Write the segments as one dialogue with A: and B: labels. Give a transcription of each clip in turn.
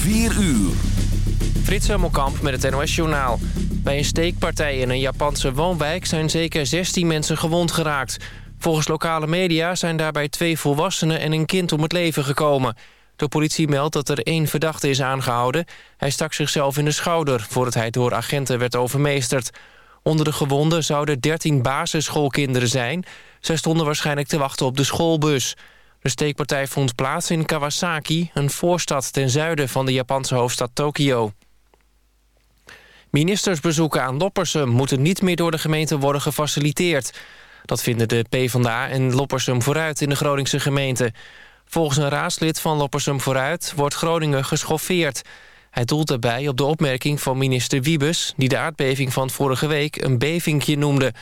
A: 4 uur.
B: Frits Hemmelkamp met het NOS-journaal. Bij een steekpartij in een Japanse woonwijk zijn zeker 16 mensen gewond geraakt. Volgens lokale media zijn daarbij twee volwassenen en een kind om het leven gekomen. De politie meldt dat er één verdachte is aangehouden. Hij stak zichzelf in de schouder voordat hij door agenten werd overmeesterd. Onder de gewonden zouden 13 basisschoolkinderen zijn. Zij stonden waarschijnlijk te wachten op de schoolbus. De steekpartij vond plaats in Kawasaki, een voorstad ten zuiden van de Japanse hoofdstad Tokio. Ministersbezoeken aan Loppersum moeten niet meer door de gemeente worden gefaciliteerd. Dat vinden de PvdA en Loppersum vooruit in de Groningse gemeente. Volgens een raadslid van Loppersum vooruit wordt Groningen geschoffeerd. Hij doelt daarbij op de opmerking van minister Wiebes... die de aardbeving van vorige week een bevingje noemde.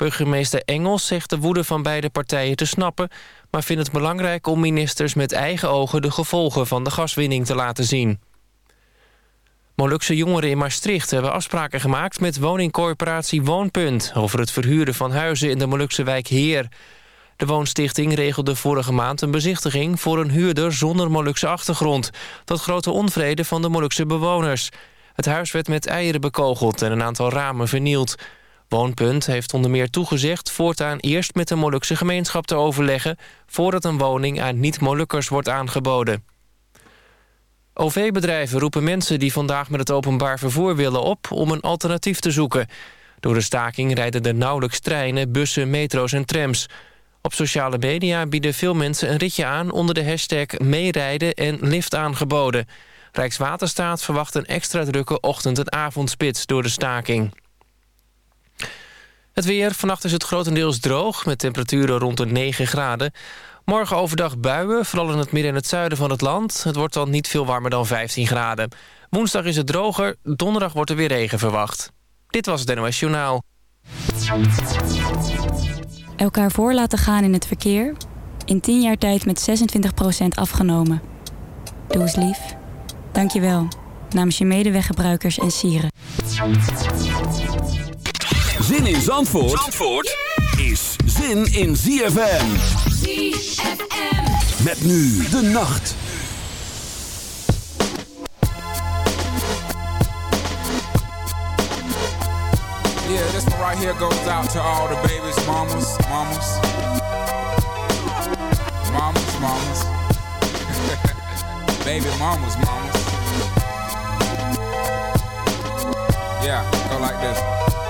B: Burgemeester Engels zegt de woede van beide partijen te snappen... maar vindt het belangrijk om ministers met eigen ogen... de gevolgen van de gaswinning te laten zien. Molukse jongeren in Maastricht hebben afspraken gemaakt... met woningcorporatie Woonpunt... over het verhuren van huizen in de Molukse wijk Heer... De woonstichting regelde vorige maand een bezichtiging voor een huurder zonder Molukse achtergrond. Tot grote onvrede van de Molukse bewoners. Het huis werd met eieren bekogeld en een aantal ramen vernield. Woonpunt heeft onder meer toegezegd voortaan eerst met de Molukse gemeenschap te overleggen... voordat een woning aan niet-Molukkers wordt aangeboden. OV-bedrijven roepen mensen die vandaag met het openbaar vervoer willen op... om een alternatief te zoeken. Door de staking rijden er nauwelijks treinen, bussen, metro's en trams... Op sociale media bieden veel mensen een ritje aan... onder de hashtag meerijden en lift aangeboden. Rijkswaterstaat verwacht een extra drukke ochtend- en avondspits door de staking. Het weer. Vannacht is het grotendeels droog... met temperaturen rond de 9 graden. Morgen overdag buien, vooral in het midden en het zuiden van het land. Het wordt dan niet veel warmer dan 15 graden. Woensdag is het droger, donderdag wordt er weer regen verwacht. Dit was het NOS Journaal.
C: Elkaar voor laten gaan in het verkeer. In 10 jaar tijd met 26% afgenomen. Doe eens lief. Dank je wel. Namens je medeweggebruikers en sieren.
A: Zin in Zandvoort, Zandvoort is zin in ZFM. ZFM. Met nu de nacht.
D: Yeah, this one right here goes out to all the babies, mamas, mamas. Mamas, mamas. Baby mamas, mamas. Yeah, go like this.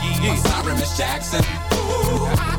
D: Yeah. I'm sorry, Miss Jackson. Ooh,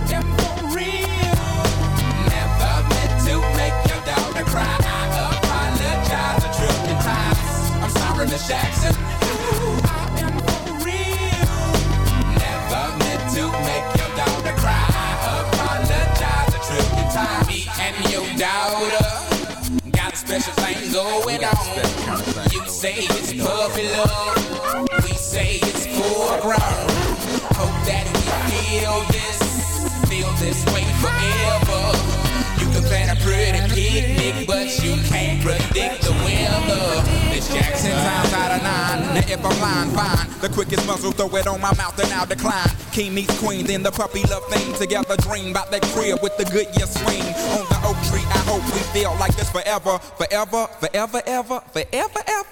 D: it on my mouth and I'll decline. King meets queen, then the puppy love thing. Together dream about that crib with the Goodyear swing. On the oak tree, I hope we feel like this forever. Forever, forever, ever, forever, ever.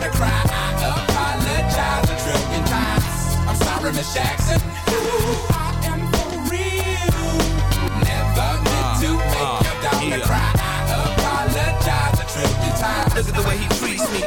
D: daughter cry. I apologize a trillion times. I'm sorry, Miss Jackson. Ooh,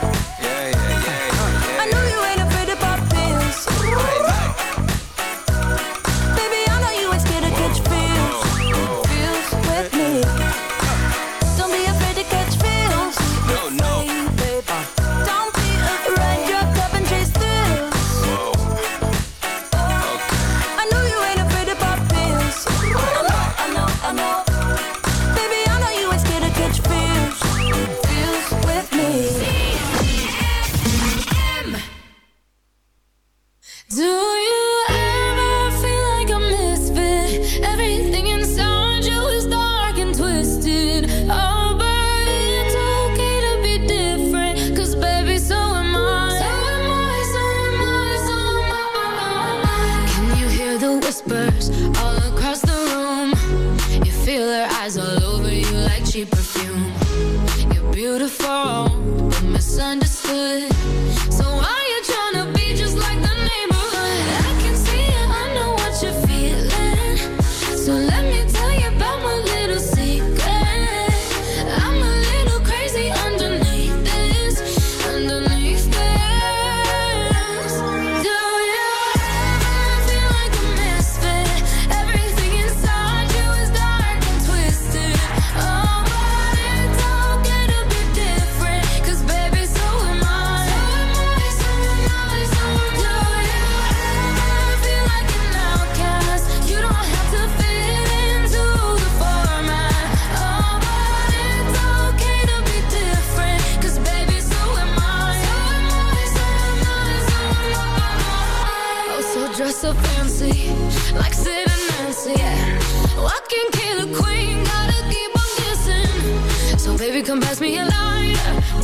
E: Yeah,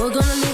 F: We're gonna leave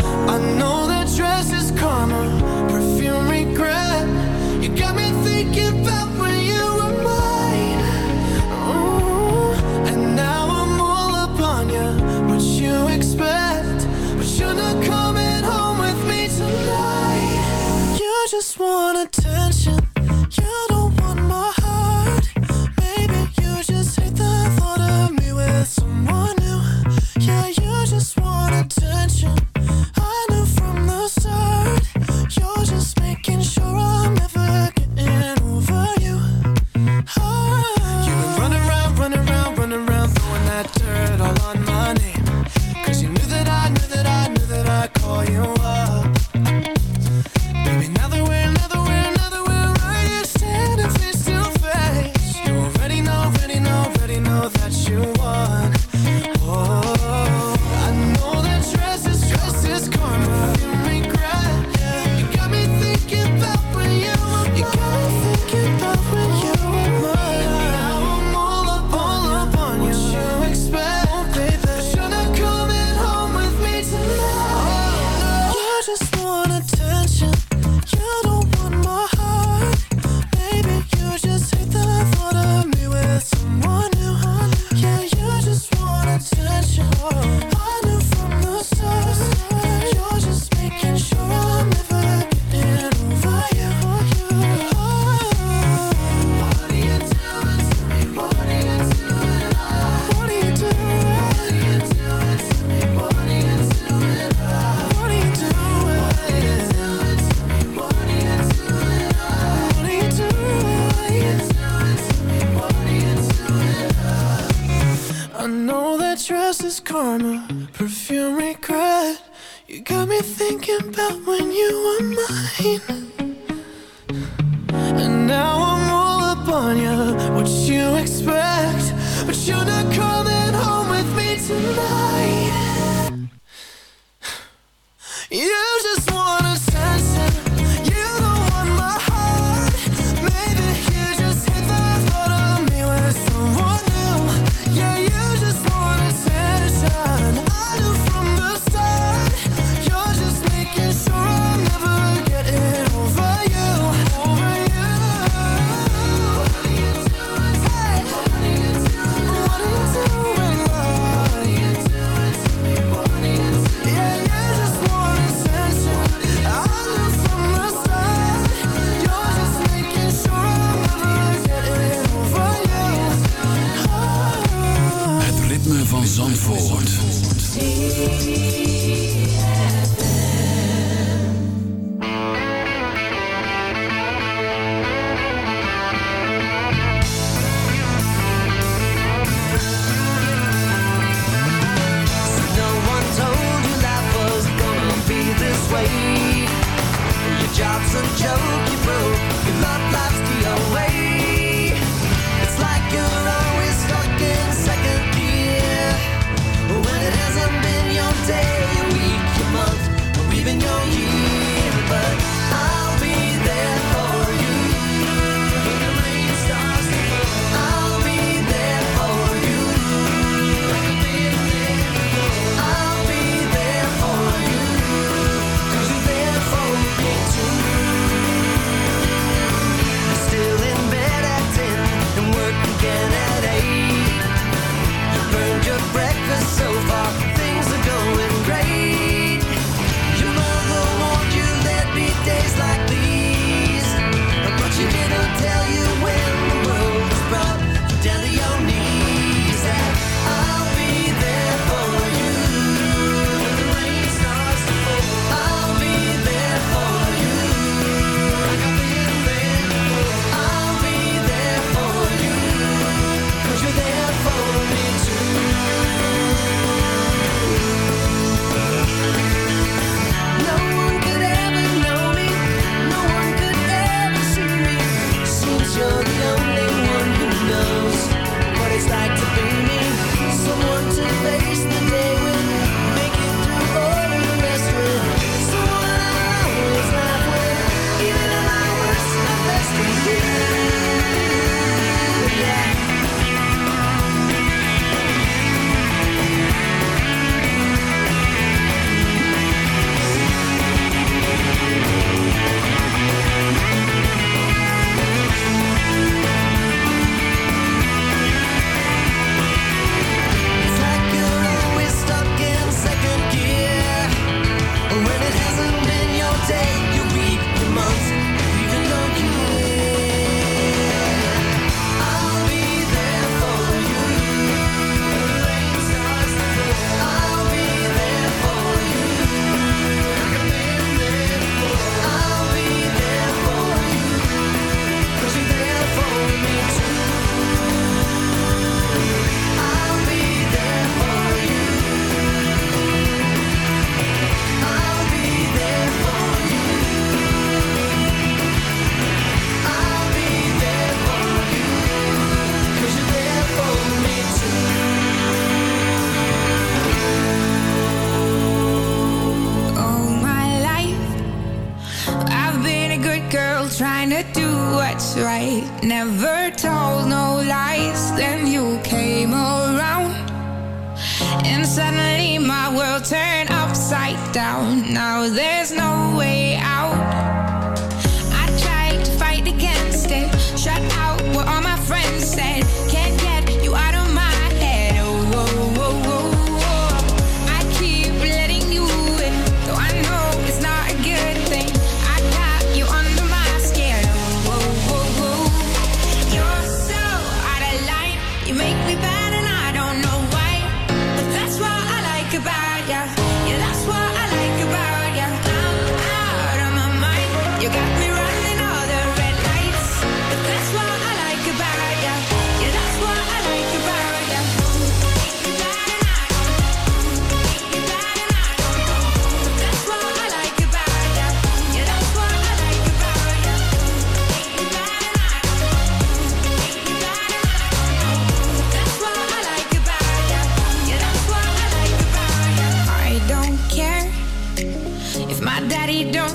G: Joke,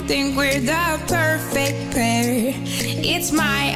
H: think we're the perfect pair. It's my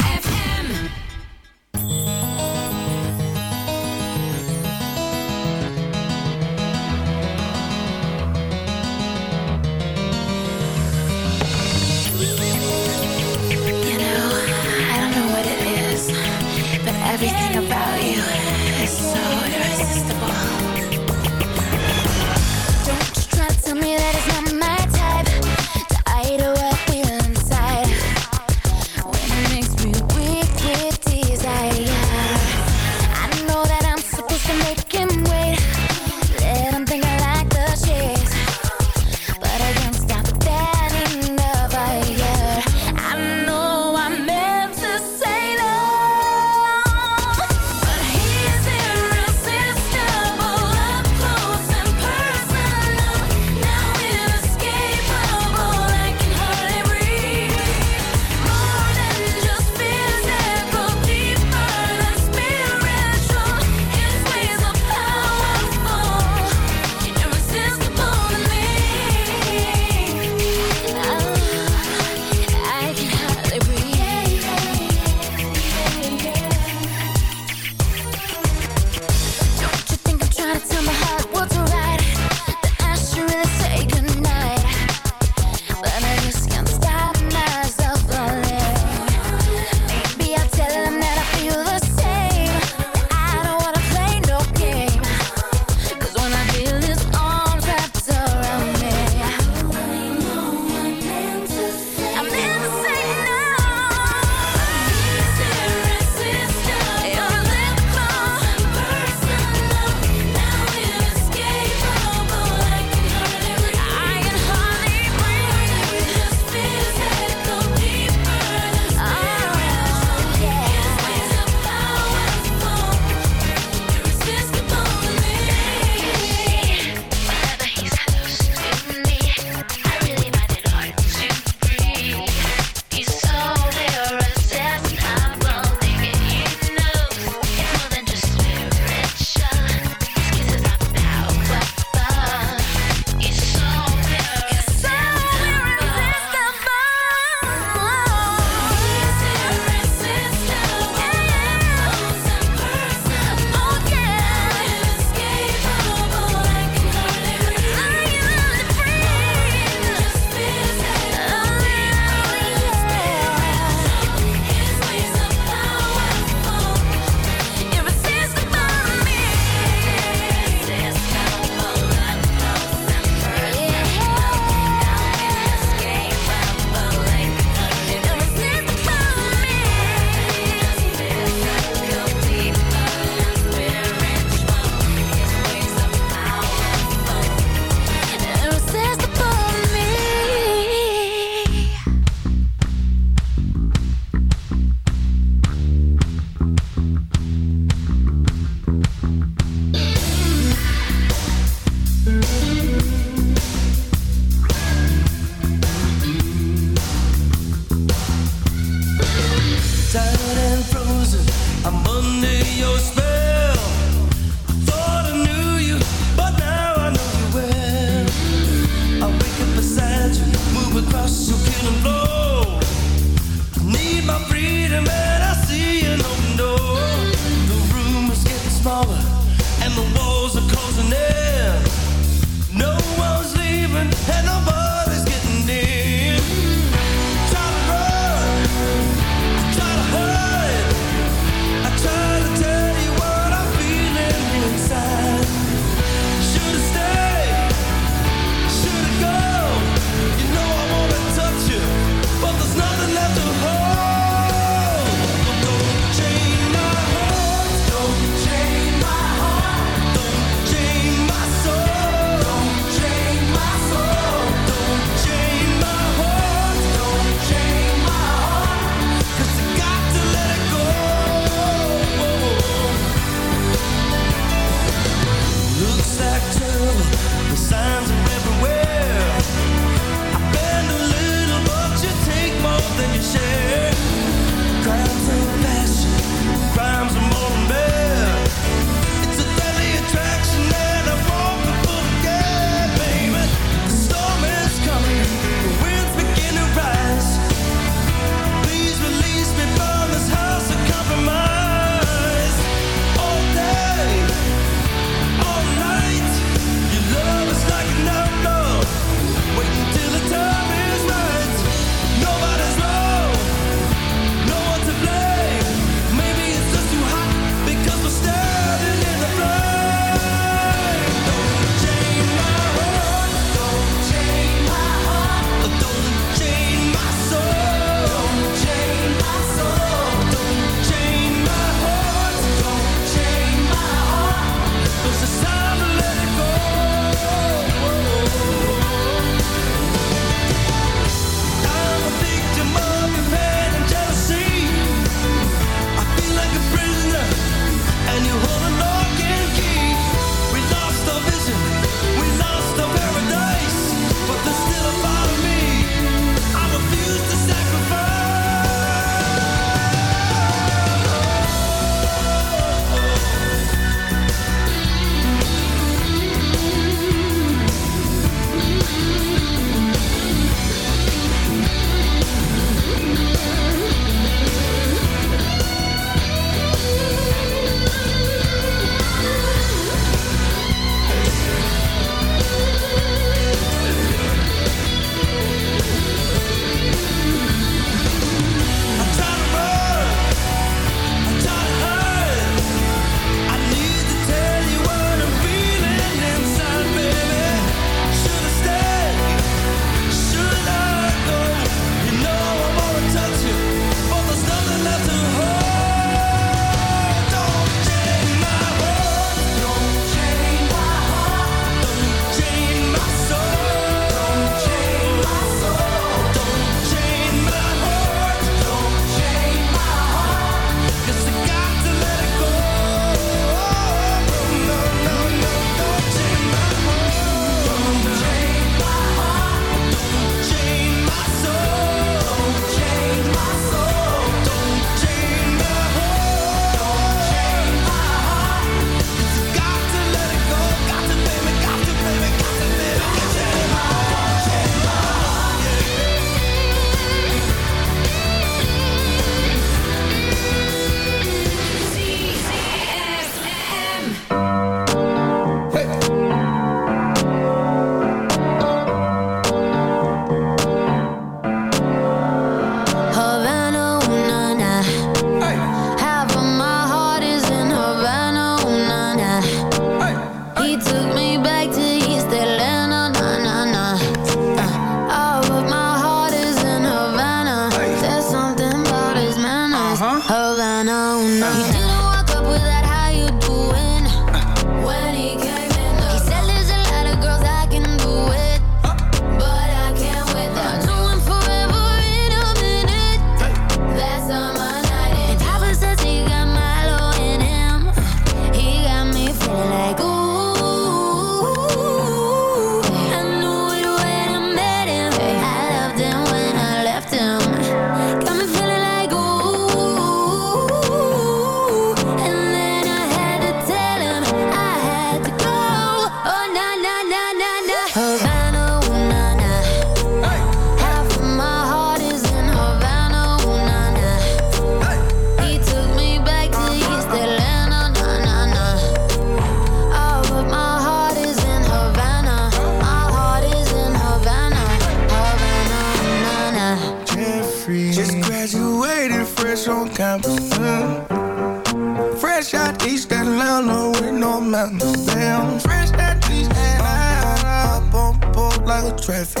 I: board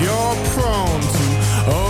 J: you're prone to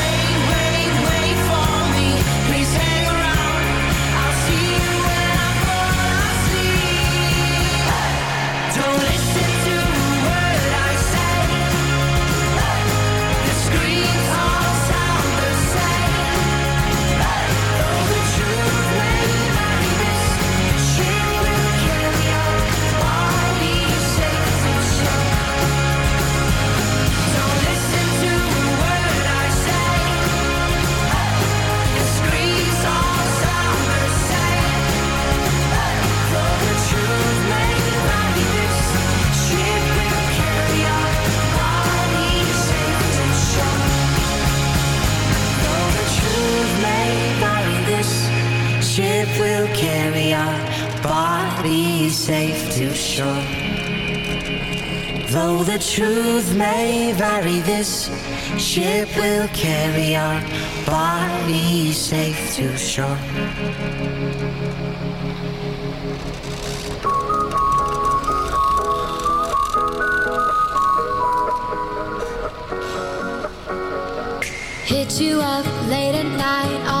H: safe to shore. Though the truth may vary, this ship will carry our bodies safe to shore.
F: Hit you up late at night